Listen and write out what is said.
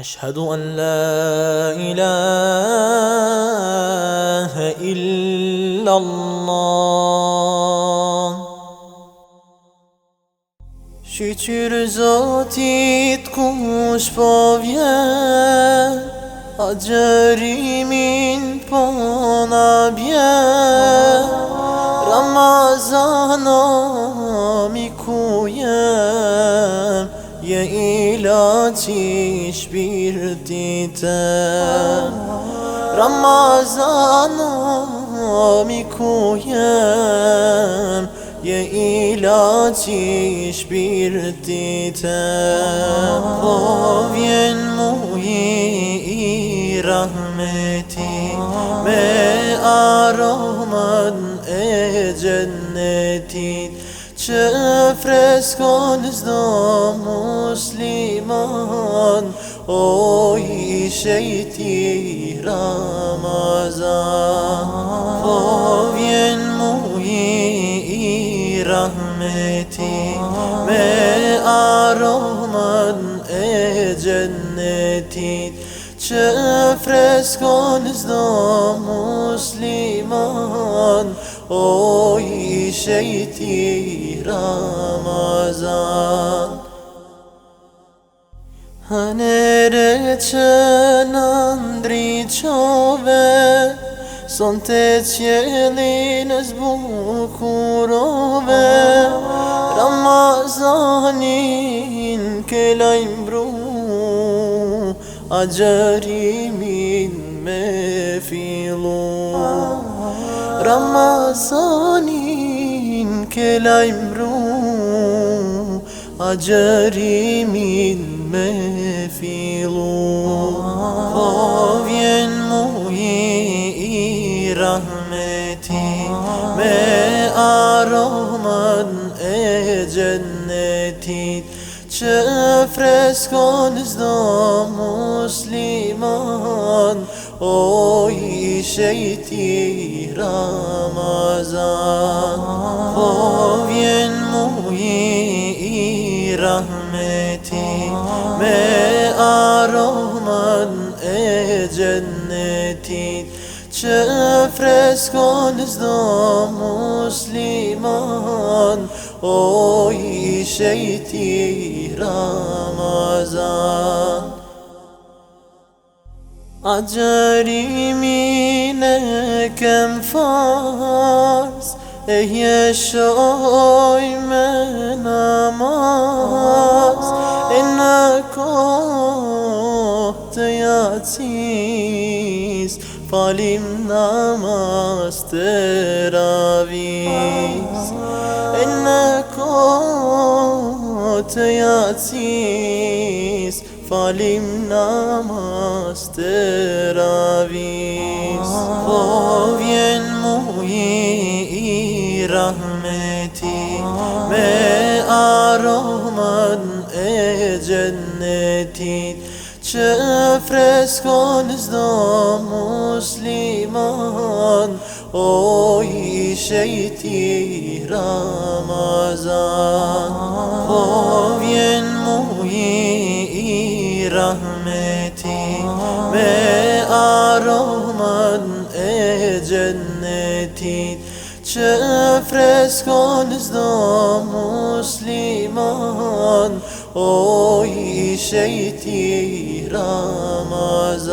أشهد أن لا إله إلا الله. شكر ذاتي تكوش بابيا أجري من بونا بيا رمضان أمي كويا يئي ilaç bir ditem Ramazana mi kuyem Ye ilaç bir ditem Povyen muhi rahmeti. Me aroman e چه فرس کن از مسلمان. اوی شیطی رمزان فاوین موی رحمتی. می آرامن ای جنتی. چه فرس کن از مسلمان. O şeyti Ramazan. Hanere andri ciove Son te cielin zbukurove Ramazanin che la imbru Acerimin me filu Ramazanin la imbru Acerimin me filu Povyen muhi rahmeti Me aroman e cennetin Çe freskonuzda musliman O i ishejti Ramazan Po vjen muji i rahmeti Me aroman e gjennetit Që freskon zdo musliman. I ishejti Ramazan. Acarimine kem فارس. ای شای من نماز یا تیز فالیم نماز تراویز انکات یاتیز Falim namaz teraviz Povyen muhi rahmeti. Me aroman e cennetin Çe freskonuzda musliman. O şeyti Ramazan. Povyen muhi rahmeti Me aroman e gjennetit Që freskon zdo musliman O i shejti Ramazan.